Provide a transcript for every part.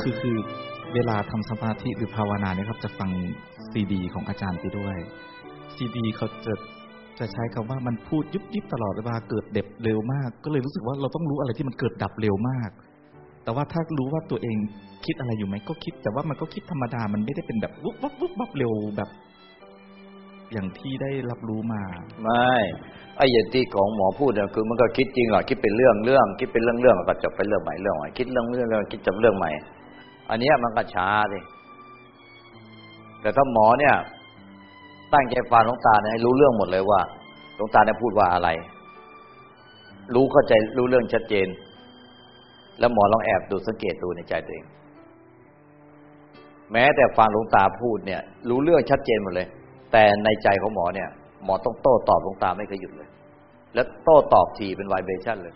คือคือเวลาทำสมาธิหรือภาวนาเนี่ยครับ จะฟังซีดี ของอาจารย์ไปด้วยซีดีเขาจะจะใช้คำว่ามันพูดยุบยิบตลอดเวลาเกิดเด็บเร็วมาก ก็เลยรู้สึกว่าเราต้องรู้อะไรที่มันเกิดดับเร็วมาก แต่ว่าถ้ารู้ว่าตัวเองคิดอะไรอยู่ไหมก็คิด แต่ว่ามันก็คิดธรรมดามันไม่ได้เป็นแบบวุบวับวุบวับเร็วแบบ อย่างที่ได้รับรู้มา ไม่ไอ้อย่างที่ของหมอพูดเนี่ยคือมันก็คิดจริงหรอคิดเป็นเรื่องเรื่องคิดเป็นเรื่องเรื่องก็จบไปเรื่องใหม่เรื่องใหม่คิดเรื่องเรื่องเรื่องคิดจบเรื่องใหม่ อันนี้มันก็ช้าสิแต่ถ้าหมอเนี่ย ตั้งใจฟังหลวงตาเนี่ยรู้เรื่องหมดเลยว่าหลวงตาเนี่ยพูดว่าอะไร รู้เข้าใจรู้เรื่องชัดเจน แล้วหมอลองแอบดูสังเกตดูในใจตัวเอง แม้แต่ฟังหลวงตาพูดเนี่ย รู้เรื่องชัดเจนหมดเลย แต่ในใจของหมอเนี่ย หมอต้องโต้ตอบหลวงตาไม่เคยหยุดเลย แล้วโต้ตอบทีเป็นไวเบชั่นเลย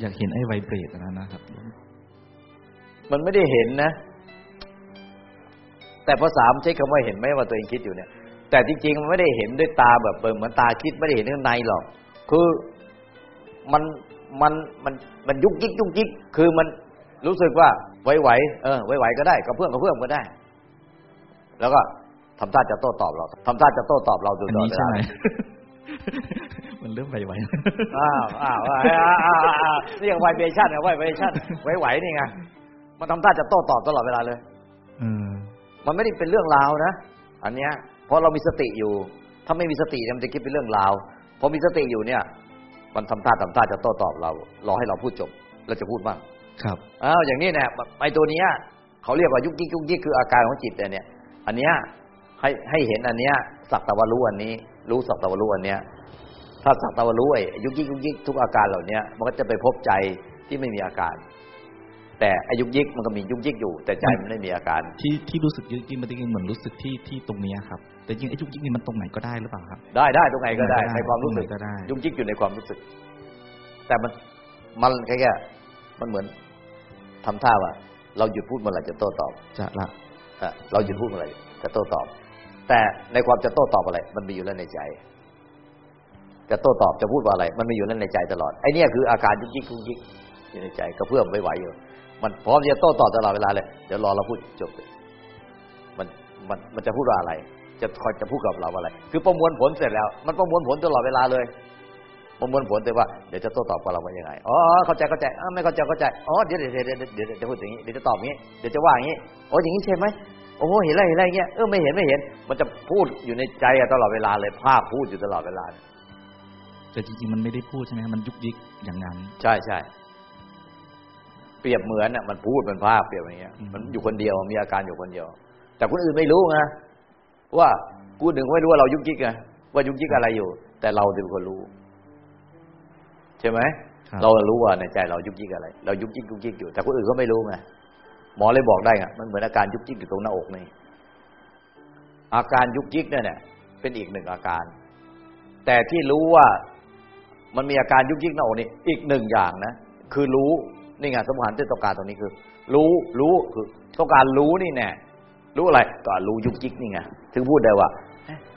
อยากเห็นไอ้ไวเบรดนะนะครับ มันไม่ได้เห็นนะ แต่ภาษาใช้คำว่าเห็นไหมว่าตัวเองคิดอยู่เนี่ย แต่จริงๆมันไม่ได้เห็นด้วยตาแบบเหมือนตาคิดไม่ได้เห็นข้างในหรอก คือมันมันมันมันยุกยิกยุกยิกคือมันรู้สึกว่าไหวๆเออไหวๆก็ได้กระเพื่อมกระเพื่อมก็ได้ แล้วก็ ทำท่าจะโต้ตอบเราทำท่าจะโต้ตอบเราดูอันตลอดนี้เวใช่ลาไหมมันเริ่มไวอ้าวอ้าวอ้าวอ้าวอ้าวอ้าวเรียกไวเบชั่นไงไวเบชั่นไหวๆนี่ไงมันทำท่าจะโต้ตอบตลอดเวลาเลยๆเออมันไม่ได้เป็นเรื่องราวนะอันเนี้ยเพราะเรามีสติอยู่ ถ้าไม่มีสติเนี่ยมันจะคิดเป็นเรื่องราวพอมีสติอยู่เนี่ย มันทำท่าทำท่าจะโต้ตอบเรา รอให้เราพูดจบเราจะพูดบ้างครับอ้าวอย่างนี้เนี่ยไอ้ตัวเนี้ยเขาเรียกว่ายุกยิกยุกยิกคืออาการของจิตเนี่ย อันเนี้ย ให้ให้เห็นอันเนี้ยสักตะวันรู้อันนี้ รู้สักตะวันรู้อันเนี้ยถ้าสักตะวันรู้ไอ้ยุกยิกยุกยิกทุกอาการเหล่าเนี้ยมันก็จะไปพบใจที่ไม่มีอาการ แต่อายุกยิกมันก็มียุกยิกอยู่ แต่ใจมันไม่มีอาการ ที่ที่รู้สึกยุกยิกมันจริงๆเหมือนรู้สึกที่ที่ตรงเนี้ยครับ แต่จริงไอ้ยุกยิกนี่มันตรงไหนก็ได้หรือเปล่าครับ ได้ได้ตรงไหนก็ได้ตรงไหนก็ได้ในความรู้สึกตรงไหนก็ได้ยุกยิกอยู่ในความรู้สึก แต่มันมันแค่แค่มันเหมือนทำท่าว่า เราหยุดพูดเมื่อไหร่จะโต้ตอบจะละอะเราหยุดพูดเมื่อไหร่จะโต้ตอบ แต่ในความจะโต้ตอบอะไร มันมีอยู่แล้วในใจ จะโต้ตอบจะพูดว่าอะไร มันมีอยู่แล้วในใจตลอดไอ้นี่คืออาการยุกยิกยุกยิกอยู่ในใจกระเพื่อมไม่ไหวอยู่ มันพร้อมจะโต้ตอบตลอดเวลาเลยเดี๋ยวรอเราพูดจบมันมันมันจะพูดว่าอะไร จะคอยจะพูดกับเราว่าอะไร คือประมวลผลเสร็จแล้ว มันประมวลผลตลอดเวลาเลยประมวลผลแต่ว่าเดี๋ยวจะโต้ตอบกับเราว่ายังไงอ๋อเข้าใจเข้าใจอ้าไม่เข้าใจเข้าใจอ๋อเดี๋ยวเดี๋ยวเดี๋ยวเดี๋ยวเดี๋ยวจะพูดอย่างนี้เดี๋ยวจะตอบอย่างนี้เดี๋ยวจะว่าอย่างนี้โอ้อย่างนี้ใช่ไหม โอ้โหเห็นอะไรเห็นอะไรเงี้ยเออไม่เห็นไม่เห็น มันจะพูดอยู่ในใจอะตลอดเวลาเลยภาคพูดอยู่ตลอดเวลา แต่จริงๆมันไม่ได้พูดใช่ไหมครับมันยุกยิกอย่างนั้น ใช่ใช่เปรียบเหมือนอะมันพูดมันภาคเปรียบอย่างเงี้ยอืมมันอยู่คนเดียวมีอาการอยู่คนเดียว แต่คนอื่นไม่รู้ไงว่ากูหนึ่งไม่รู้ว่าเรายุกยิกไงว่ายุกยิกอะไรอยู่ แต่เราเป็นคนรู้ ใช่ไหมครับเรารู้ว่าในใจเรายุกยิกอะไร เรายุกยิกยุกยิกอยู่ แต่คนอื่นก็ไม่รู้ไง หมอเลยบอกได้ไงมันเหมือนอาการยุกยิกอยู่ตรงหน้าอกนี่อาการยุกยิกเนี่ยเนี่ยเป็นอีกหนึ่งอาการ แต่ที่รู้ว่ามันมีอาการยุกยิกหน้าอกนี่อีกหนึ่งอย่างนะคือรู้นี่ไงสมหันที่ต้องการตรงนี้คือ รู้รู้คือต้องการรู้นี่แน่รู้อะไรก็รู้ยุกยิกนี่ไงถึงพูดได้ว่า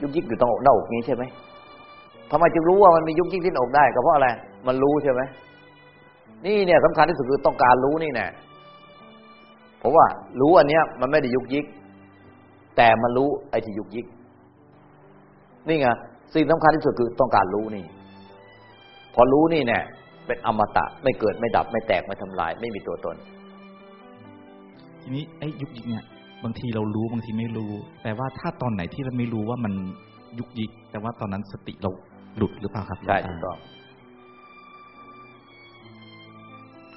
ยุกยิกอยู่ตรงหน้าอกนี้ใช่ไหมทำไมจึงรู้ว่ามันมียุกยิกที่หน้าอกได้ก็เพราะอะไร มันรู้ใช่ไหมนี่เนี่ยสำคัญที่สุดคือต้องการรู้นี่แน่ เพราะว่ารู้อันเนี้ยมันไม่ได้ยุกยิก แต่มันรู้ไอ้ที่ยุกยิก นี่ไงสิ่งสำคัญที่สุดคือต้องการรู้นี่ พอรู้นี่เนี่ยเป็นอมตะไม่เกิดไม่ดับ ไม่แตกไม่ทำลาย ไม่มีตัวตน ทีนี้ไอ้ยุกยิกเนี่ยบางทีเรารู้บางทีไม่รู้ แต่ว่าถ้าตอนไหนที่เราไม่รู้ว่ามันยุกยิก แต่ว่าตอนนั้นสติเราหลุดหรือเปล่าครับใช่หลถูวกงต้ตาอง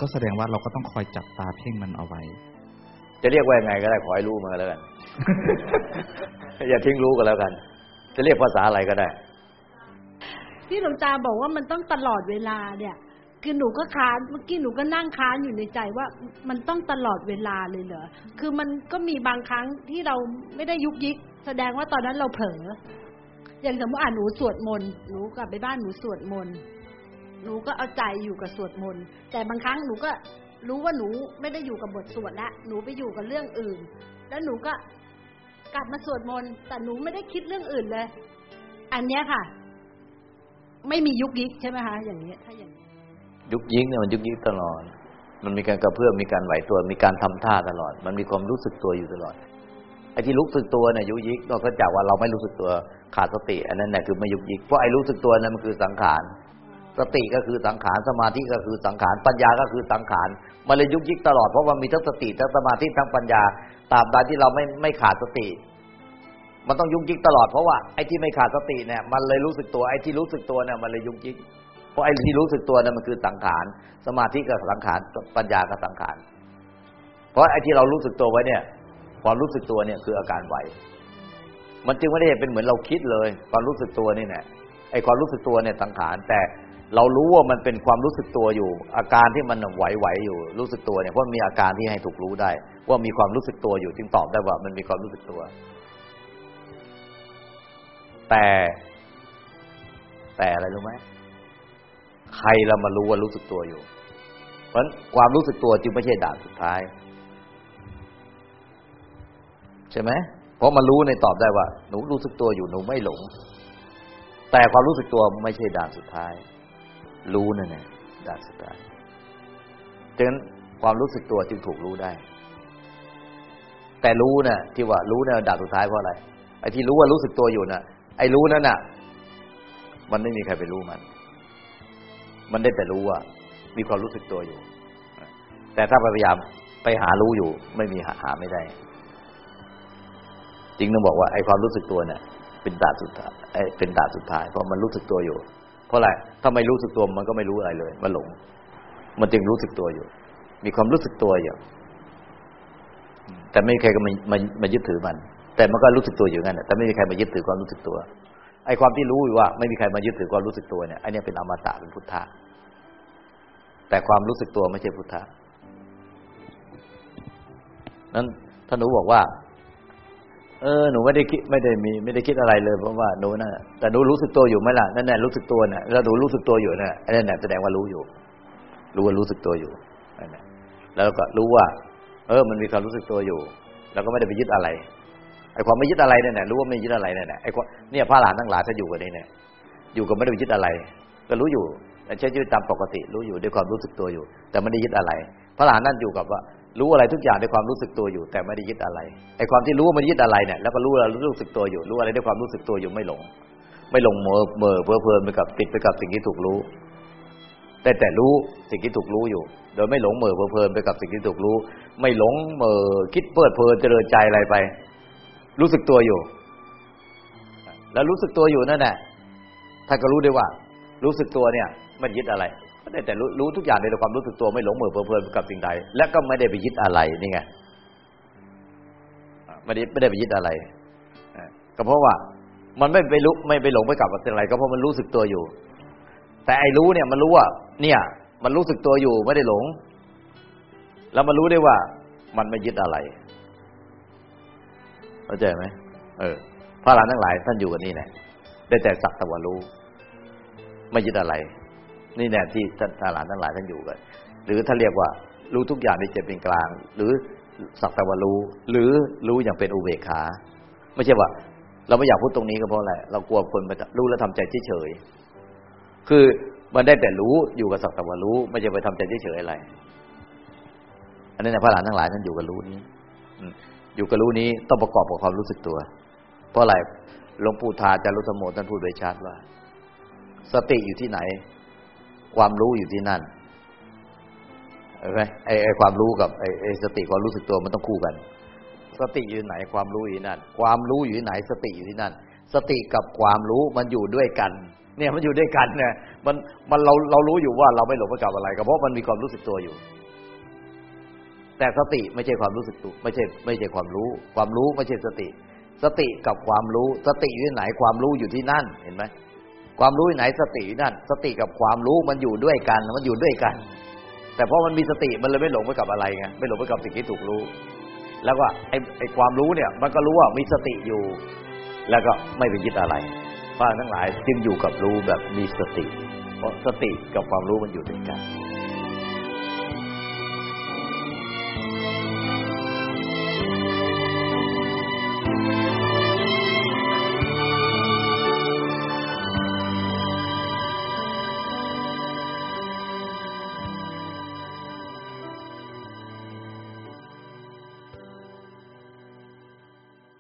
ก็แสดงว่าเราก็ต้องคอยจับตาเพ่งมันเอาไว้ จะเรียกว่ายังไงก็ได้ขอให้รู้มาแล้วกัน อย่าทิ้งรู้กันแล้วกัน จะเรียกภาษาอะไรก็ได้ ที่หลวงตาบอกว่ามันต้องตลอดเวลาเนี่ยคือหนูก็ค้านเมื่อกี้หนูก็นั่งค้านอยู่ในใจว่ามันต้องตลอดเวลาเลยเหรอคือมันก็มีบางครั้งที่เราไม่ได้ยุกยิก แสดงว่าตอนนั้นเราเผลออย่างสมมติอ่านหนูสวดมนต์หนูกลับไปบ้านหนูสวดมนต์หนูก็เอาใจอยู่กับสวดมนต์แต่บางครั้งหนูก็ รู้ว่าหนูไม่ได้อยู่กับบทสวดละหนูไปอยู่กับเรื่องอื่น แล้วหนูก็กลับมาสวดมนต์แต่หนูไม่ได้คิดเรื่องอื่นเลย อันเนี้ยค่ะ ไม่มียุกยิกใช่ไหมคะอย่างนี้ถ้าอย่างนี้ยุกยิกเนี่ยมันยุกยิกตลอด มันมีการกระเพื่อมมีการไหวตัว มีการทำท่าตลอด มันมีความรู้สึกตัวอยู่ตลอดไอ้ที่รู้สึกตัวเนี่ยยุกยิกนอกจากว่าเราไม่รู้สึกตัวขาดสติ อันนั้นแหละคือไม่ยุกยิกเพราะไอ้รู้สึกตัวนั้นมันคือสังขาร สติก็คือสังขารสมาธิก็คือสังขารปัญญาก็คือสังขารมันเลยยุกยิกตลอดเพราะว่ามีทั้งสติทั้งสมาธิทั้งปัญญาตาบใดที่เราไม่ไม่ขาดสติ มันต้องยุกยิกตลอดเพราะว่าไอ้ที่ไม่ขาดสติเนี่ยมันเลยรู้สึกตัวไอ้ที่รู้สึกตัวเนี่ยมันเลยยุกยิกเพราะไอ้ที่รู้สึกตัวเนี่ยมันคือสังขารสมาธิกับสังขารปัญญากับสังขารเพราะไอ้ที่เรารู้สึกตัวไว้เนี่ย ความรู้สึกตัวเนี่ยคืออาการไหวมันจึงไม่ได้เป็นเหมือนเราคิดเลย ความรู้สึกตัวนี่แหละไอ้ความรู้สึกตัวเนี่ยสังขารแต่ เรารู้ว่ามันเป็นความรู้สึกตัวอยู่ อาการที่มันไหวๆอยู่ รู้สึกตัวเนี่ยเพราะมีอาการที่ให้ถูกรู้ได้ ว่ามีความรู้สึกตัวอยู่จึงตอบได้ว่ามันมีความรู้สึกตัว แต่ แต่อะไรรู้ไหมใครเรามารู้ว่ารู้สึกตัวอยู่ เพราะฉะนั้นความรู้สึกตัวจึงไม่ใช่ด่านสุดท้าย ใช่ไหมเพราะมันรู้ในตอบได้ว่า หนูรู้สึกตัวอยู่หนูไม่หลง แต่ความรู้สึกตัวไม่ใช่ด่านสุดท้าย รู้นั่นแหละด่านสุดท้ายดังนั้นความรู้สึกตัวจึงถูกรู้ได้ แต่รู้เนี่ยที่ว่ารู้เนี่ยด่านสุดท้ายเพราะอะไรไอ้ที่รู้ว่ารู้สึกตัวอยู่น่ะ ไอ้รู้นั่นน่ะ มันไม่มีใครไปรู้มัน มันได้แต่รู้ว่า มีความรู้สึกตัวอยู่ แต่ถ้าพยายามไปหารู้อยู่ ไม่มีหาหาไม่ได้จริงต้องบอกว่าไอ้ความรู้สึกตัวเนี่ยเป็นด่านสุดท้ายเป็นด่านสุดท้ายเพราะมันรู้สึกตัวอยู่ เพราะอะไรถ้าไม่รู้สึกตัวมันก็ไม่รู้อะไรเลย มันหลง มันจึงรู้สึกตัวอยู่ มีความรู้สึกตัวอยู่ แต่ไม่มีใครก็มามามายึดถือมัน แต่มันก็รู้สึกตัวอยู่งั้นแต่ไม่มีใครมายึดถือความรู้สึกตัว ไอ้ความที่รู้อยู่ว่า ไม่มีใครมายึดถือความรู้สึกตัวเนี่ยไอ้นี่เป็นอมตะเป็นพุทธะ แต่ความรู้สึกตัวไม่ใช่พุทธะนั้นถ้าหนูบอกว่า เออหนูไม่ได้คิดไม่ได้มีไม่ได้คิดอะไรเลยเพราะว่าหนูน่ะแต่หนูรู้สึกตัวอยู่ไหมล่ะนั่นแหละรู้สึกตัวน่ะแล้วหนูรู้สึกตัวอยู่น่ะนั่นแหละแสดงว่ารู้อยู่ รู้ว่ารู้สึกตัวอยู่นั่นแหละแล้วก็รู้ว่า เออ มันมีความรู้สึกตัวอยู่ แล้วก็ไม่ได้ไปยึดอะไรไอ้ความไม่ยึดอะไรเนี่ยรู้ว่าไม่ยึดอะไรเนี่ยไอ้เนี่ยพระหลานทั้งหลายถ้าอยู่กันนี่เนี่ยอยู่กับไม่ได้ไปยึดอะไร ก็รู้อยู่ ใช้ชีวิตตามปกติ รู้อยู่ด้วยความรู้สึกตัวอยู่ แต่ไม่ได้ยึดอะไร พระหลานนั่นอยู่กับว่า รู้อะไรทุกอย่างด้วยความรู้สึกตัวอยู่ แต่ไม่ได้ยึดอะไรไอ้ความที่รู้ว่ามันยึดอะไรเนี่ยแล้วก็รู้แล้รู้สึกตัวอยู่ รู้อะไรด้วยความรู้สึกตัวอยู่ไม่หลง ไม่หลงเมอเมอเพลิเพลินไปกับติดไปกับสิ่งที่ถูกรู้ แต่แต่รู้สิ่งที่ถูกรู้อยู่ โดยไม่หลงเมอเพลินไปกับสิ่งที่ถูกรู้ ไม่หลงเมอคิดเพลิดเพลินเจริญใจอะไรไป รู้สึกตัวอยู่ แล้วรู้สึกตัวอยู่นั่นแหละท่านก็รู้ได้ว่า รู้สึกตัวเนี่ยไม่ยึดอะไร ก็ได้แต่รู้รู้ทุกอย่างในความรู้สึกตัวไม่หลงเหมือเพลินกับสิ่งใดและก็ไม่ได้ไปยึดอะไรนี่ไงไม่ได้ไม่ได้ไปยึดอะไรก็เพราะว่ามันไม่ไปรู้ไม่ไปหลงไปกับอะไรก็เพราะมันรู้สึกตัวอยู่ แต่ไอ้รู้เนี่ยมันรู้ว่าเนี่ย มันรู้สึกตัวอยู่ไม่ได้หลง แล้วมันรู้ได้ว่า มันไม่ยึดอะไรเข้าใจไหมเออพระหลานทั้งหลายท่านอยู่กันนี่แหละได้แต่สักตะวันรู้ ไม่ยึดอะไร นี่แน่ที่ท่านทหารทั้งหลายท่านอยู่กัน หรือถ้านเรียกว่า รู้ทุกอย่างในใจเป็นกลาง หรือสักตะวันรู้ หรือรู้อย่างเป็นอุเบกขา ไม่ใช่ว่า เราไม่อยากพูดตรงนี้ก็เพราะอะไรเรากลัวคนมารู้แล้วทำใจเฉยๆคือมันได้แต่รู้อยู่กับสักตะวันรู้ ไม่ใช่ไปทำใจเฉยๆอะไร อันนี้นะพระหลานทั้งหลายท่านอยู่กับรู้นี้อยู่กับรู้นี้ต้องประกอบกับความรู้สึกตัว เพราะอะไรหลวงปู่ทาจารุสมโมท่านพูดไว้ชัดว่า สติอยู่ที่ไหน ความรู้อยู่ที่นั่นเห็นไหมไอ้ไอ้ความรู้กับไอ้ไอ้สติความรู้สึกตัวมันต้องคู่กัน สติอยู่ไหนความรู้อยู่นั่น ความรู้อยู่ที่ไหน สติอยู่ที่นั่น สติกับความรู้มันอยู่ด้วยกัน เนี่ยมันอยู่ด้วยกันเนี่ยมันมันเราเรารู้อยู่ว่าเราไม่หลงไปกับอะไรก็เพราะมันมีความรู้สึกตัวอยู่ แต่สติไม่ใช่ความรู้สึกตัวไม่ใช่ไม่ใช่ความรู้ ความรู้ไม่ใช่สติ สติกับความรู้ สติอยู่ที่ไหนความรู้อยู่ที่นั่นเห็นไหม ความรู้ไหนสตินั่นสติกับความรู้มันอยู่ด้วยกัน มันอยู่ด้วยกัน แต่เพราะมันมีสติมันเลยไม่หลงไปกับอะไรไงไม่หลงไปกับสิ่งที่ถูกรู้ แล้วก็ไอ้ไอ้ความรู้เนี่ย มันก็รู้ว่ามีสติอยู่ แล้วก็ไม่ไปยึดอะไรพระทั้งหลายจึงอยู่กับรู้แบบมีสติ เพราะสติกับความรู้มันอยู่ด้วยกัน